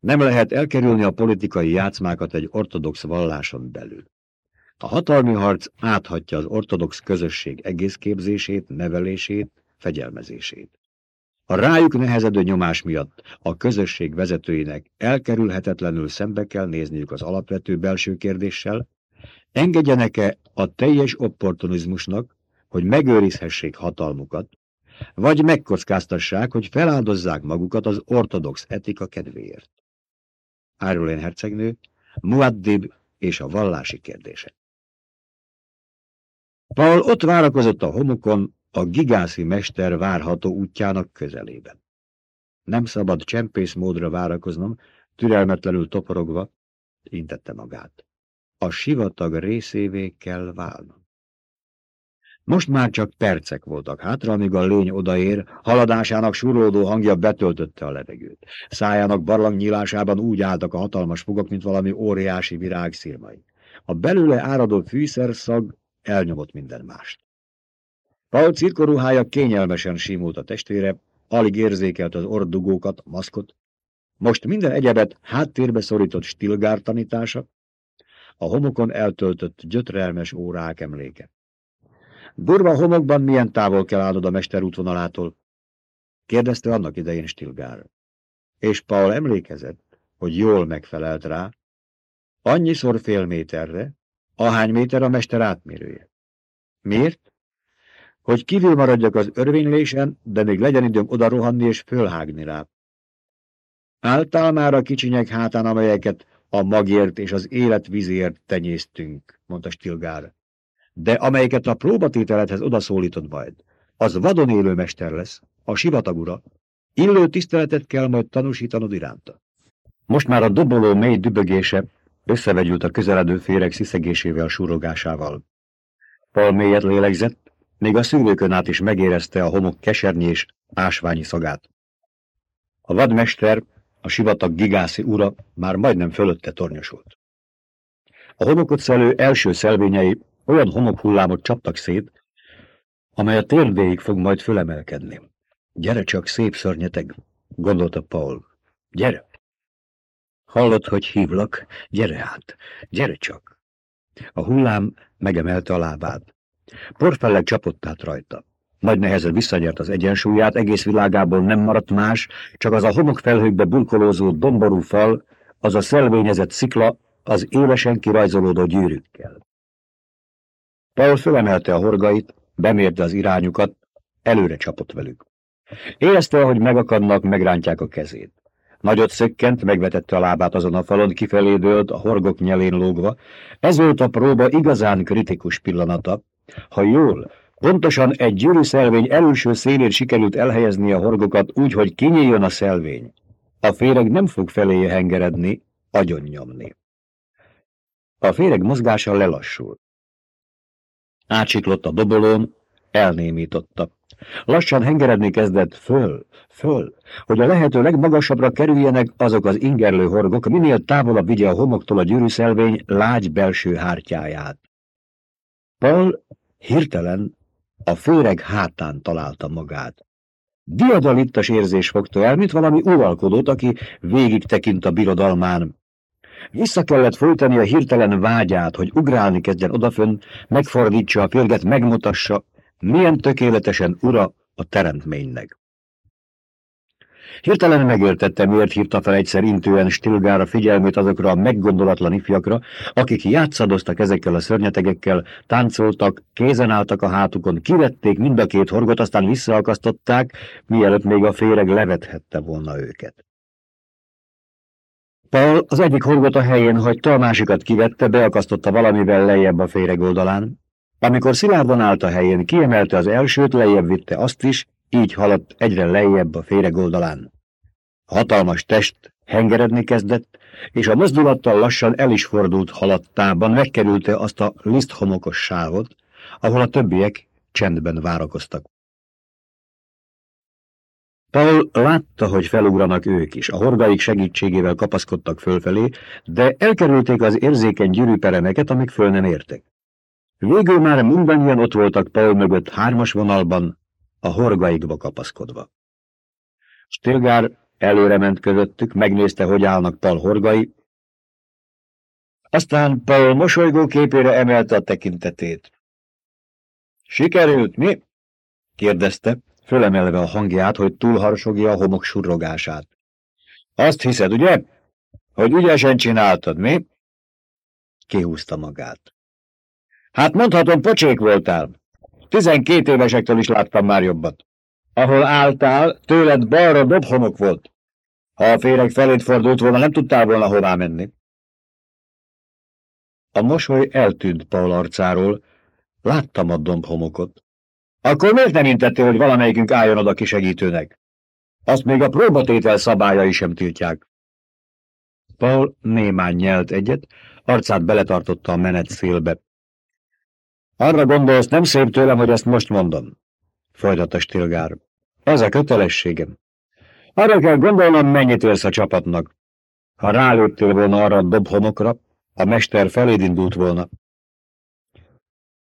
Nem lehet elkerülni a politikai játszmákat egy ortodox valláson belül. A hatalmi harc áthatja az ortodox közösség egész képzését, nevelését, fegyelmezését. A rájuk nehezedő nyomás miatt a közösség vezetőinek elkerülhetetlenül szembe kell nézniük az alapvető belső kérdéssel, engedjenek-e a teljes opportunizmusnak, hogy megőrizhessék hatalmukat, vagy megkockáztassák, hogy feláldozzák magukat az ortodox etika kedvéért. Árulén hercegnő, Muaddib és a vallási kérdése. Paul ott várakozott a homokon, a gigászi mester várható útjának közelében. Nem szabad csempész módra várakoznom, türelmetlenül toporogva, intette magát. A sivatag részévé kell válnom. Most már csak percek voltak hátra, amíg a lény odaér, haladásának surlódó hangja betöltötte a levegőt. Szájának barlang nyílásában úgy álltak a hatalmas fogok, mint valami óriási virág szirmai. A belőle áradó fűszerszag elnyomott minden mást. Paul cirkoruhája kényelmesen simult a testére, alig érzékelt az ordugókat, maszkot. Most minden egyebet háttérbe szorított stilgár tanítása, a homokon eltöltött gyötrelmes órák emléke. Durva homokban milyen távol kell állnod a mester útvonalától? kérdezte annak idején Stilgár. És Paul emlékezett, hogy jól megfelelt rá, annyiszor fél méterre, ahány méter a mester átmérője. Miért? Hogy kívül maradjak az örvénylésen, de még legyen időm oda rohanni és fölhágni rá. Álltál már a kicsinyek hátán, amelyeket a magért és az élet vízért tenyésztünk, mondta Stilgár. De amelyeket a próbatételethez odaszólítod majd, az vadon élő mester lesz, a sivatagura. Illő tiszteletet kell majd tanúsítanod iránta. Most már a doboló mély dübögése összevegyült a közeledő féreg sziszegésével, súrogásával. Paul mélyet lélegzett, még a szűrőkön át is megérezte a homok kesernyés, ásványi szagát. A vadmester, a sivatag gigászi ura már majdnem fölötte tornyosult. A homokot szelő első szelvényei olyan homokhullámot csaptak szét, amely a térdéig fog majd fölemelkedni. Gyere csak, szép szörnyeteg, gondolta Paul. Gyere! Hallod, hogy hívlak? Gyere át, gyere csak! A hullám megemelte a lábát. Porfelleg csapott át rajta. Nagy nehezen visszanyert az egyensúlyát, egész világából nem maradt más, csak az a homokfelhőkbe bulkolózó domború fal, az a szelvényezett szikla, az élesen kirajzolódó gyűrűkkel. Paul fölemelte a horgait, bemérte az irányukat, előre csapott velük. Érezte, ahogy megakadnak, megrántják a kezét. Nagyot szökkent, megvetette a lábát azon a falon, kifelé dőlt, a horgok nyelén lógva. Ez volt a próba igazán kritikus pillanata. Ha jól, pontosan egy gyűrű szelvény előső szélén sikerült elhelyezni a horgokat úgy, hogy kinyíljon a szelvény. A féreg nem fog feléje hengeredni, agyon nyomni. A féreg mozgása lelassult. Átsiklott a dobolón, elnémította. Lassan hengeredni kezdett föl, föl, hogy a lehető legmagasabbra kerüljenek azok az ingerlő horgok, minél távolabb vigye a homoktól a gyűrűszelvény lágy belső hártyáját. Paul hirtelen a főreg hátán találta magát. Diadalittas érzés fogta el, mint valami uralkodót, aki végig tekint a birodalmán. Vissza kellett folytani a hirtelen vágyát, hogy ugrálni kezdjen odafönn, megfordítsa a férget, megmutassa, milyen tökéletesen ura a teremtménynek. Hirtelen megértette, miért hívta fel egyszer intően Stilgára figyelmét azokra a meggondolatlan ifjakra, akik játszadoztak ezekkel a szörnyetegekkel, táncoltak, kézen álltak a hátukon, kivették mind a két horgot, aztán visszaakasztották, mielőtt még a féreg levethette volna őket. Paul az egyik horgot a helyén hagyta, a másikat kivette, beakasztotta valamivel lejjebb a féreg oldalán, amikor szilárdan állt a helyén, kiemelte az elsőt, lejjebb vitte azt is, így haladt egyre lejjebb a féreg oldalán. Hatalmas test hengeredni kezdett, és a mozdulattal lassan el is fordult halattában, megkerülte azt a liszthomokos sávot, ahol a többiek csendben várakoztak. Paul látta, hogy felugranak ők is, a hordaik segítségével kapaszkodtak fölfelé, de elkerülték az érzékeny gyűrűperemeket, amik föl nem értek. Végül már mindannyian ott voltak Paul mögött hármas vonalban, a horgaikba kapaszkodva. Stilgár előre ment közöttük, megnézte, hogy állnak Paul horgai, aztán Paul mosolygó képére emelte a tekintetét. Sikerült, mi? kérdezte, fölemelve a hangját, hogy túlharsogja a homok surrogását. Azt hiszed, ugye? Hogy ügyesen csináltad, mi? Kihúzta magát. Hát mondhatom, pocsék voltál. Tizenkét évesektől is láttam már jobbat. Ahol álltál, tőled balra dobhomok volt. Ha a féreg felét fordult volna, nem tudtál volna hová menni. A mosoly eltűnt Paul arcáról, láttam a dombhomokot. Akkor miért nem intettél, hogy valamelyikünk álljon oda kisegítőnek? Azt még a próbatétel szabályai sem tiltják. Paul némán nyelt egyet, arcát beletartotta a menet szélbe. Arra gondolsz, nem szép tőlem, hogy ezt most mondom, folytatta Stilgár. Ez a kötelességem. Arra kell gondolnom, mennyit érsz a csapatnak. Ha rálőttél volna arra a dobhomokra, a mester feléd indult volna.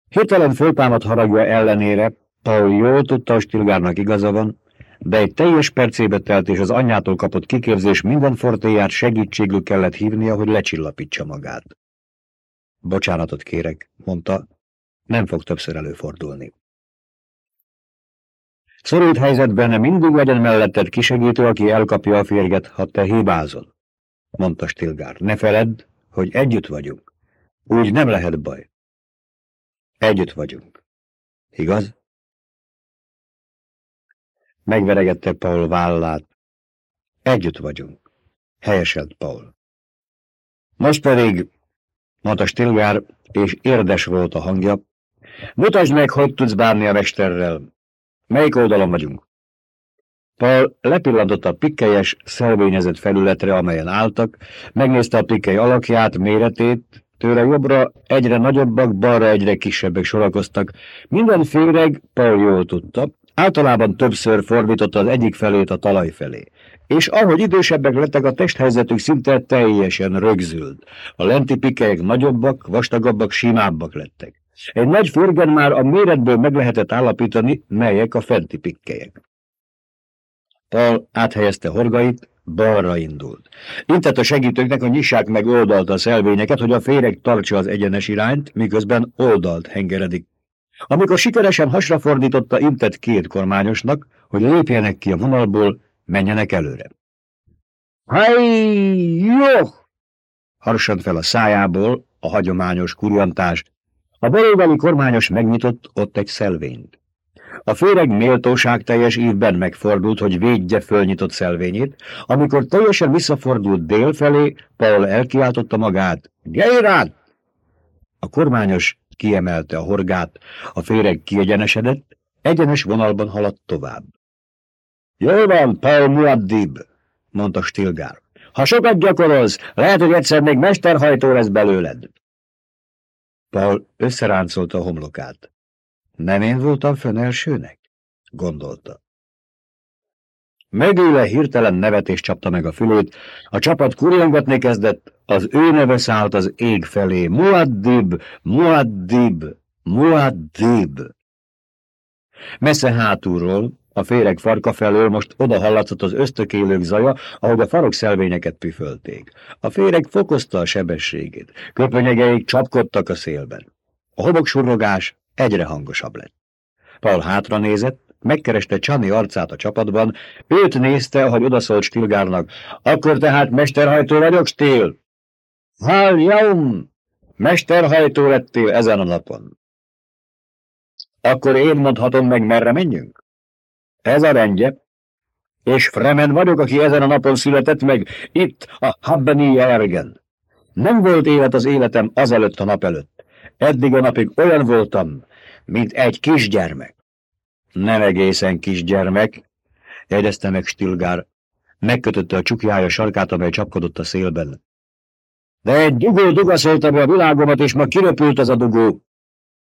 Hirtelen föltámad haragja ellenére, Paul jól tudta, hogy Stilgárnak igaza van, de egy teljes percébe telt, és az anyjától kapott kiképzés minden fortéját segítségül kellett hívnia, hogy lecsillapítsa magát. Bocsánatot kérek, mondta, nem fog többször előfordulni. Szorult helyzetben mindig legyen melletted kisegítő, aki elkapja a férget, ha te hibázol, mondta Stilgár. Ne feledd, hogy együtt vagyunk. Úgy nem lehet baj. Együtt vagyunk. Igaz? Megveregette Paul vállát. Együtt vagyunk. Helyeselt Paul. Most pedig, mondta Stilgár, és érdes volt a hangja, mutasd meg, hogy tudsz bánni a mesterrel. Melyik oldalon vagyunk? Paul lepillantott a pikkelyes, szelvényezett felületre, amelyen álltak, megnézte a pikkely alakját, méretét, tőle jobbra egyre nagyobbak, balra egyre kisebbek sorakoztak. Minden féreg, Paul jól tudta, Általában többször fordította az egyik felét a talaj felé, és ahogy idősebbek lettek, a testhelyzetük szinte teljesen rögzült. A lenti pikelyek nagyobbak, vastagabbak, simábbak lettek. Egy nagy férgen már a méretből meg lehetett állapítani, melyek a fenti pikkelyek. Paul áthelyezte horgait, balra indult. Intett a segítőknek, hogy nyissák meg oldalt a szelvényeket, hogy a féreg tartsa az egyenes irányt, miközben oldalt hengeredik amikor sikeresen hasra fordította, intett két kormányosnak, hogy lépjenek ki a vonalból, menjenek előre. Hely, jó! Harsant fel a szájából a hagyományos kurjantás. A baloldali kormányos megnyitott ott egy szelvényt. A féreg méltóság teljes ívben megfordult, hogy védje fölnyitott szelvényét, amikor teljesen visszafordult dél felé, Paul elkiáltotta magát. Geirát! A kormányos kiemelte a horgát, a féreg kiegyenesedett, egyenes vonalban haladt tovább. Jól van, Paul Muaddib, mondta Stilgár. Ha sokat gyakorolsz, lehet, hogy egyszer még mesterhajtó lesz belőled. Paul összeráncolta a homlokát. Nem én voltam fönn elsőnek? gondolta. Megőle hirtelen nevetés csapta meg a fülét, a csapat kurjongatni kezdett, az ő neve szállt az ég felé. Muaddib, Muaddib, Muaddib. Messze hátulról, a féreg farka felől most oda hallatszott az ösztökélők zaja, ahogy a farok szelvényeket püfölték. A féreg fokozta a sebességét, köpönyegeik csapkodtak a szélben. A homoksurrogás egyre hangosabb lett. Paul hátra nézett, megkereste Csani arcát a csapatban, őt nézte, ahogy odaszólt Stilgárnak. Akkor tehát mesterhajtó vagyok, Stil? Hál, jaum! Mesterhajtó lettél ezen a napon. Akkor én mondhatom meg, merre menjünk? Ez a rendje. És Fremen vagyok, aki ezen a napon született meg, itt a Habbeni Ergen. Nem volt élet az életem azelőtt a nap előtt. Eddig a napig olyan voltam, mint egy kisgyermek. Nem egészen kisgyermek, jegyezte meg Stilgár. Megkötötte a csukjája sarkát, amely csapkodott a szélben. De egy dugó dugaszolta be a világomat, és ma kiröpült az a dugó.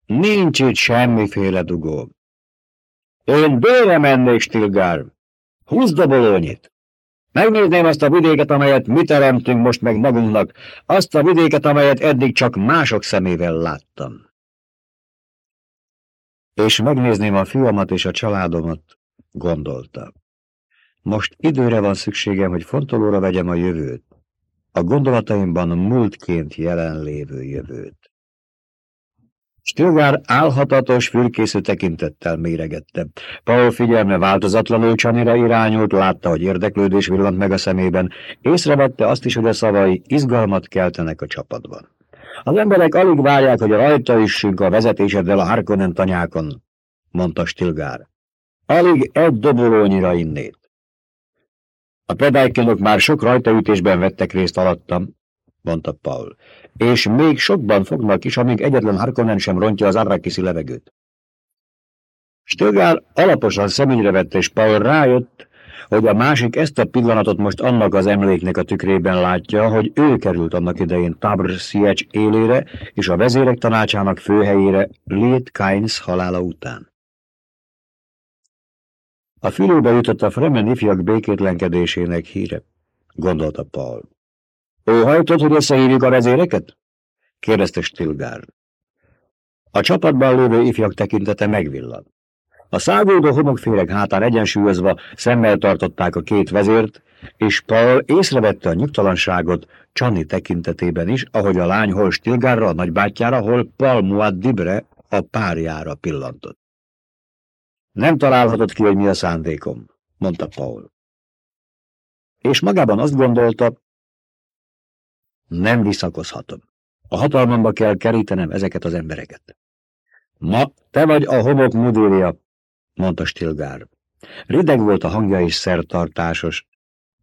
Nincs itt semmiféle dugó. Én bőre mennék, Stilgár. Húzd a bolonyit. Megnézném azt a vidéket, amelyet mi teremtünk most meg magunknak, azt a vidéket, amelyet eddig csak mások szemével láttam és megnézném a fiamat és a családomat, gondolta. Most időre van szükségem, hogy fontolóra vegyem a jövőt. A gondolataimban múltként jelenlévő jövőt. Stilgár álhatatos, fülkésző tekintettel méregette. Paul figyelme változatlanul Csanira irányult, látta, hogy érdeklődés villant meg a szemében, észrevette azt is, hogy a szavai izgalmat keltenek a csapatban. Az emberek alig várják, hogy rajta üssünk a vezetéseddel a Harkonnen tanyákon, mondta Stilgár. Alig egy dobolónyira innét. A pedálykenok már sok rajtaütésben vettek részt alattam, mondta Paul, és még sokban fognak is, amíg egyetlen Harkonnen sem rontja az arrakiszi levegőt. Stögár alaposan szemügyre vette, és Paul rájött, hogy a másik ezt a pillanatot most annak az emléknek a tükrében látja, hogy ő került annak idején Tabr Siecs élére és a vezérek tanácsának főhelyére Lét Kainz halála után. A fülőbe jutott a Fremen ifjak békétlenkedésének híre, gondolta Paul. hajtott, hogy összehívjuk a vezéreket? kérdezte Stilgár. A csapatban lévő ifjak tekintete megvillant. A száguldó homokféreg hátán egyensúlyozva szemmel tartották a két vezért, és Paul észrevette a nyugtalanságot Csani tekintetében is, ahogy a lány hol Stilgárra, a nagybátyjára, hol Paul Dibre a párjára pillantott. Nem találhatott ki, hogy mi a szándékom, mondta Paul. És magában azt gondolta, nem visszakozhatom. A hatalmamba kell kerítenem ezeket az embereket. Ma te vagy a homok mudéria, mondta Stilgár. Rideg volt a hangja és szertartásos.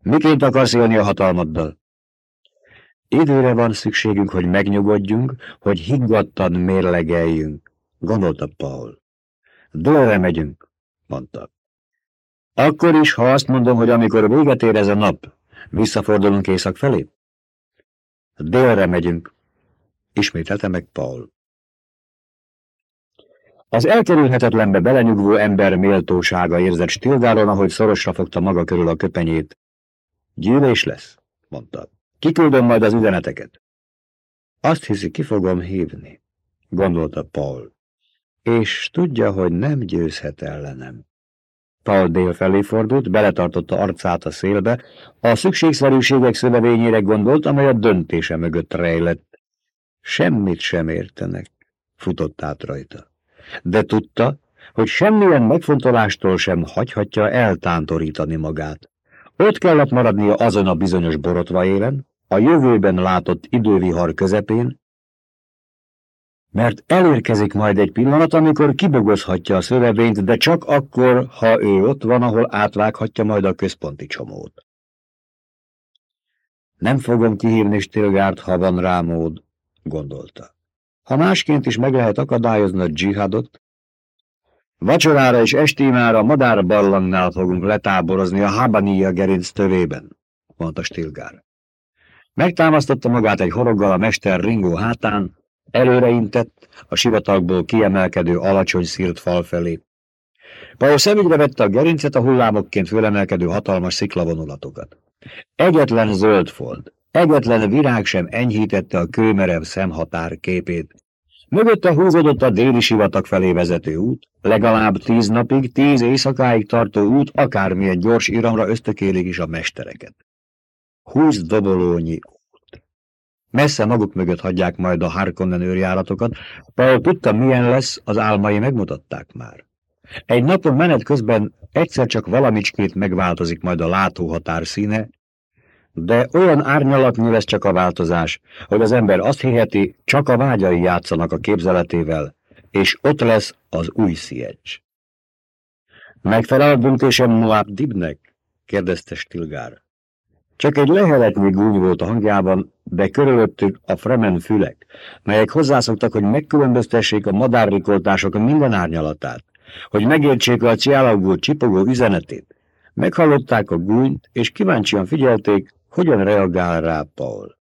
Miként akarsz élni a hatalmaddal? Időre van szükségünk, hogy megnyugodjunk, hogy higgadtan mérlegeljünk, gondolta Paul. Délre megyünk, mondta. Akkor is, ha azt mondom, hogy amikor véget ér ez a nap, visszafordulunk észak felé? Délre megyünk, ismételte meg Paul. Az elkerülhetetlenbe belenyugvó ember méltósága érzett Stilgáron, ahogy szorosra fogta maga körül a köpenyét. Gyűlés lesz, mondta. Kiküldöm majd az üzeneteket. Azt hiszi, ki fogom hívni, gondolta Paul és tudja, hogy nem győzhet ellenem. Paul dél felé fordult, beletartotta arcát a szélbe, a szükségszerűségek szövevényére gondolt, amely a döntése mögött rejlett. Semmit sem értenek, futott át rajta. De tudta, hogy semmilyen megfontolástól sem hagyhatja eltántorítani magát. Ott kellett maradnia azon a bizonyos borotva élen, a jövőben látott idővihar közepén, mert elérkezik majd egy pillanat, amikor kibogozhatja a szövevényt, de csak akkor, ha ő ott van, ahol átvághatja majd a központi csomót. Nem fogom kihívni Stilgárt, ha van rá mód, gondolta. Ha másként is meg lehet akadályozni a dzsihadot, vacsorára és estémára madárbarlangnál fogunk letáborozni a Habania gerinc tövében, mondta Stilgár. Megtámasztotta magát egy horoggal a mester ringó hátán, Előreintett a sivatagból kiemelkedő alacsony szírt fal felé. Paul szemügyre vette a gerincet, a hullámokként fölemelkedő hatalmas sziklavonulatokat. Egyetlen zöld fold, egyetlen virág sem enyhítette a kőmerev szemhatár képét. Mögötte húzódott a déli sivatag felé vezető út, legalább tíz napig, tíz éjszakáig tartó út, akármilyen gyors iramra ösztökélik is a mestereket. Húsz dobolónyi Messze maguk mögött hagyják majd a Harkonnen őrjáratokat. Paul tudta, milyen lesz, az álmai megmutatták már. Egy napon menet közben egyszer csak valamicskét megváltozik majd a látóhatár színe, de olyan árnyalatnyi lesz csak a változás, hogy az ember azt hiheti, csak a vágyai játszanak a képzeletével, és ott lesz az új sziecs. Megfelel a döntésem Moab Dibnek? kérdezte Stilgár. Csak egy leheletnyi gúny volt a hangjában, de körülöttük a fremen fülek, melyek hozzászoktak, hogy megkülönböztessék a madárrikoltások minden árnyalatát, hogy megértsék a ciálagból csipogó üzenetét. Meghallották a gúnyt, és kíváncsian figyelték, hogyan reagál rá Paul.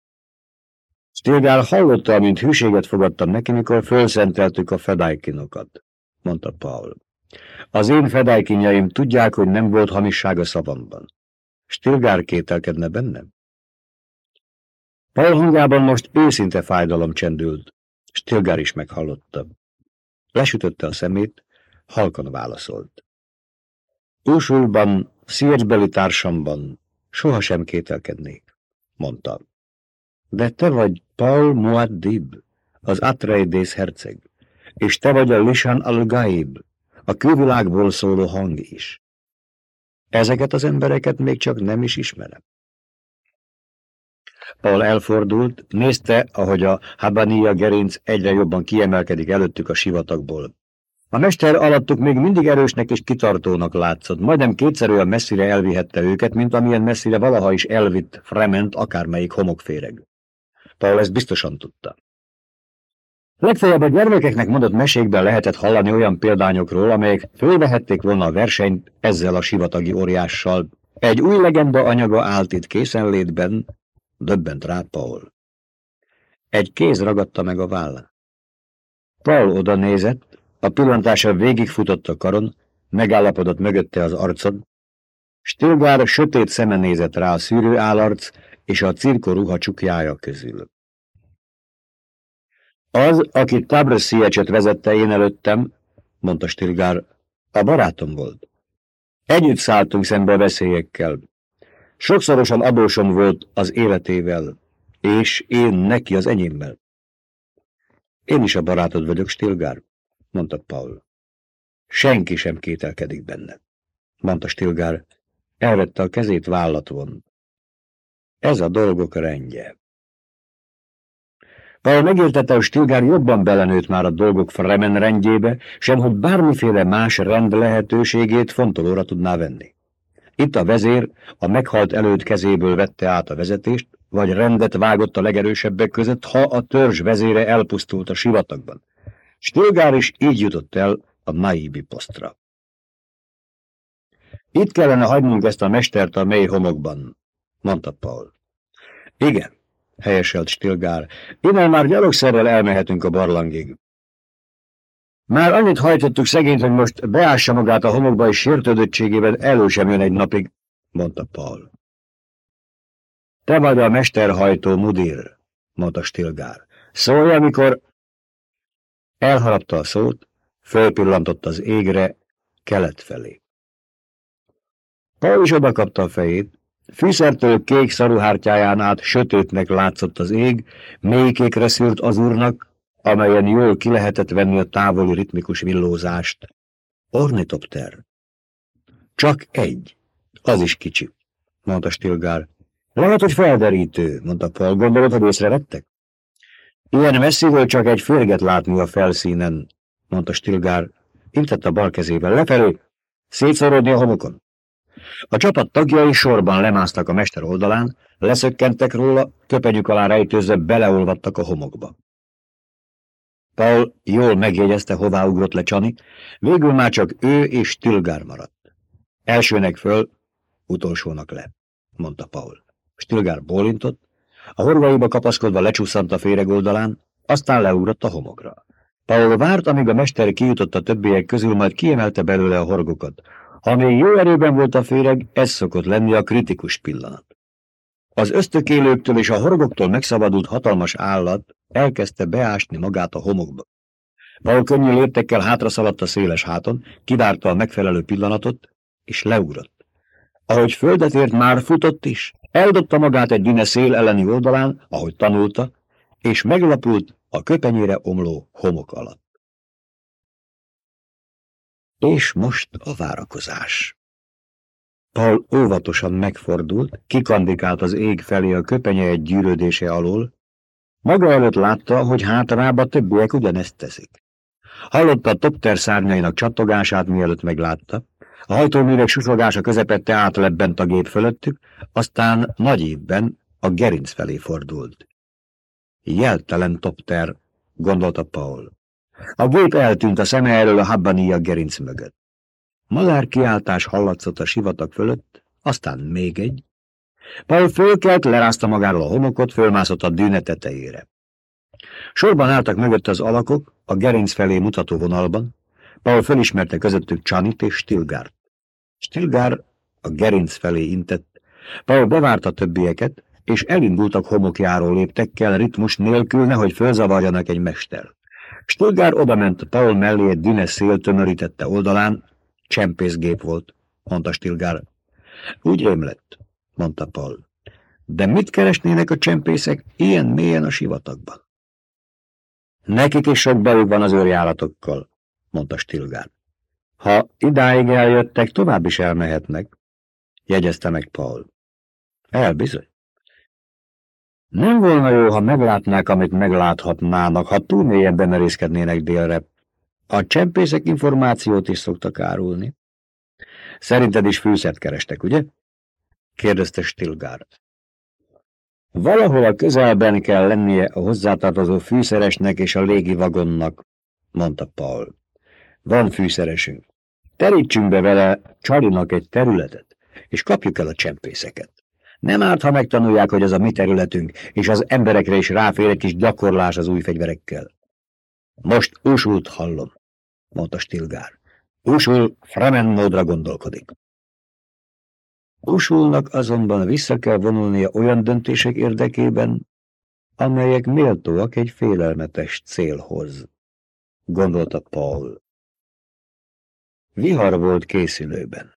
Stilgál hallotta, mint hűséget fogadtam neki, mikor fölszenteltük a fedájkinokat, mondta Paul. Az én fedájkinjaim tudják, hogy nem volt hamisság a szavamban. Stilgár kételkedne bennem? Paul hangjában most őszinte fájdalom csendült. Stilgár is meghallotta. Lesütötte a szemét, halkan válaszolt. Úsulban Szírcsbeli társamban sohasem kételkednék, mondta. De te vagy Paul Muaddib, az Atreides herceg, és te vagy a Lisan al-Gaib, a külvilágból szóló hang is. Ezeket az embereket még csak nem is ismerem. Paul elfordult, nézte, ahogy a Habania gerinc egyre jobban kiemelkedik előttük a sivatagból. A mester alattuk még mindig erősnek és kitartónak látszott, majdnem kétszer olyan messzire elvihette őket, mint amilyen messzire valaha is elvitt Frement akármelyik homokféreg. Paul ezt biztosan tudta. Legfeljebb a gyermekeknek mondott mesékben lehetett hallani olyan példányokról, amelyek fölvehették volna a versenyt ezzel a sivatagi óriással. Egy új legenda anyaga állt itt készenlétben, döbbent rá Paul. Egy kéz ragadta meg a vállát. Paul oda nézett, a pillantása végigfutott a karon, megállapodott mögötte az arcod. Stilgár sötét szeme nézett rá a szűrő állarc és a cirko ruha csukjája közül. Az, aki Tabrasziecsot vezette én előttem, mondta Stilgár, a barátom volt. Együtt szálltunk szembe veszélyekkel. Sokszorosan adósom volt az életével, és én neki az enyémmel. Én is a barátod vagyok, Stilgár, mondta Paul. Senki sem kételkedik benne, mondta Stilgár. Elvette a kezét vállat Ez a dolgok rendje. Paul megértette, hogy Stilgár jobban belenőtt már a dolgok Fremen rendjébe, sem hogy bármiféle más rend lehetőségét fontolóra tudná venni. Itt a vezér a meghalt előtt kezéből vette át a vezetést, vagy rendet vágott a legerősebbek között, ha a törzs vezére elpusztult a sivatagban. Stilgár is így jutott el a naibi posztra. Itt kellene hagynunk ezt a mestert a mély homokban, mondta Paul. Igen, helyeselt Stilgár. Innen már gyalogszerrel elmehetünk a barlangig. Már annyit hajtottuk szegényt, hogy most beássa magát a homokba, és sértődöttségében elő sem jön egy napig, mondta Paul. Te vagy a mesterhajtó mudir, mondta Stilgár. Szólj, amikor... Elharapta a szót, fölpillantott az égre, kelet felé. Paul is odakapta a fejét, Fűszertől kék szaruhártyáján át sötétnek látszott az ég, mélykékre szűrt az úrnak, amelyen jól ki lehetett venni a távoli ritmikus villózást. Ornitopter. Csak egy. Az is kicsi, mondta Stilgár. Lehet, hogy felderítő, mondta Paul. Gondolod, hogy észrevettek? Ilyen messziről csak egy férget látni a felszínen, mondta Stilgár. Intett a bal kezével lefelé, szétszorodni a homokon. A csapat tagjai sorban lemásztak a mester oldalán, leszökkentek róla, köpenyük alá rejtőzve beleolvadtak a homokba. Paul jól megjegyezte, hová ugrott le Csani, végül már csak ő és Stilgár maradt. Elsőnek föl, utolsónak le, mondta Paul. Stilgár bólintott, a horgaiba kapaszkodva lecsúszant a féreg oldalán, aztán leugrott a homokra. Paul várt, amíg a mester kijutott a többiek közül, majd kiemelte belőle a horgokat. Ha még jó erőben volt a féreg, ez szokott lenni a kritikus pillanat. Az ösztökélőktől és a horgoktól megszabadult hatalmas állat elkezdte beásni magát a homokba. Paul könnyű léptekkel hátra szaladt a széles háton, kivárta a megfelelő pillanatot, és leugrott. Ahogy földet ért, már futott is, eldobta magát egy düne szél elleni oldalán, ahogy tanulta, és meglapult a köpenyére omló homok alatt. És most a várakozás. Paul óvatosan megfordult, kikandikált az ég felé a köpenye egy gyűrődése alól. Maga előtt látta, hogy hátrába többiek ugyanezt teszik. Hallotta a topter szárnyainak csattogását, mielőtt meglátta. A hajtóművek susogása közepette átlebbent a gép fölöttük, aztán nagy évben a gerinc felé fordult. Jeltelen topter, gondolta Paul. A gép eltűnt a szeme elől a Habbania gerinc mögött. Madár kiáltás hallatszott a sivatag fölött, aztán még egy. Paul fölkelt, lerázta magáról a homokot, fölmászott a dűne tetejére. Sorban álltak mögött az alakok, a gerinc felé mutató vonalban. Paul fölismerte közöttük Csanit és Stilgárt. Stilgár a gerinc felé intett. Paul bevárta többieket, és elindultak homokjáró léptekkel, ritmus nélkül, nehogy fölzavarjanak egy mester. Stulgár odament Paul mellé egy düne szél oldalán, csempészgép volt, mondta Stilgár. Úgy rémlett, mondta Paul. De mit keresnének a csempészek ilyen mélyen a sivatagban? Nekik is sok bajuk van az őrjáratokkal, mondta Stilgár. Ha idáig eljöttek, tovább is elmehetnek, jegyezte meg Paul. Elbizony. Nem volna jó, ha meglátnák, amit megláthatnának, ha túl mélyebben merészkednének délre. A csempészek információt is szoktak árulni. Szerinted is fűszert kerestek, ugye? kérdezte Stilgár. Valahol a közelben kell lennie a hozzátartozó fűszeresnek és a légi vagonnak, mondta Paul. Van fűszeresünk. Terítsünk be vele Csalinak egy területet, és kapjuk el a csempészeket. Nem árt, ha megtanulják, hogy ez a mi területünk, és az emberekre is ráfér egy kis gyakorlás az új fegyverekkel. Most Usult hallom, mondta Stilgár. Usul Fremen gondolkodik. Usulnak azonban vissza kell vonulnia olyan döntések érdekében, amelyek méltóak egy félelmetes célhoz, gondolta Paul. Vihar volt készülőben.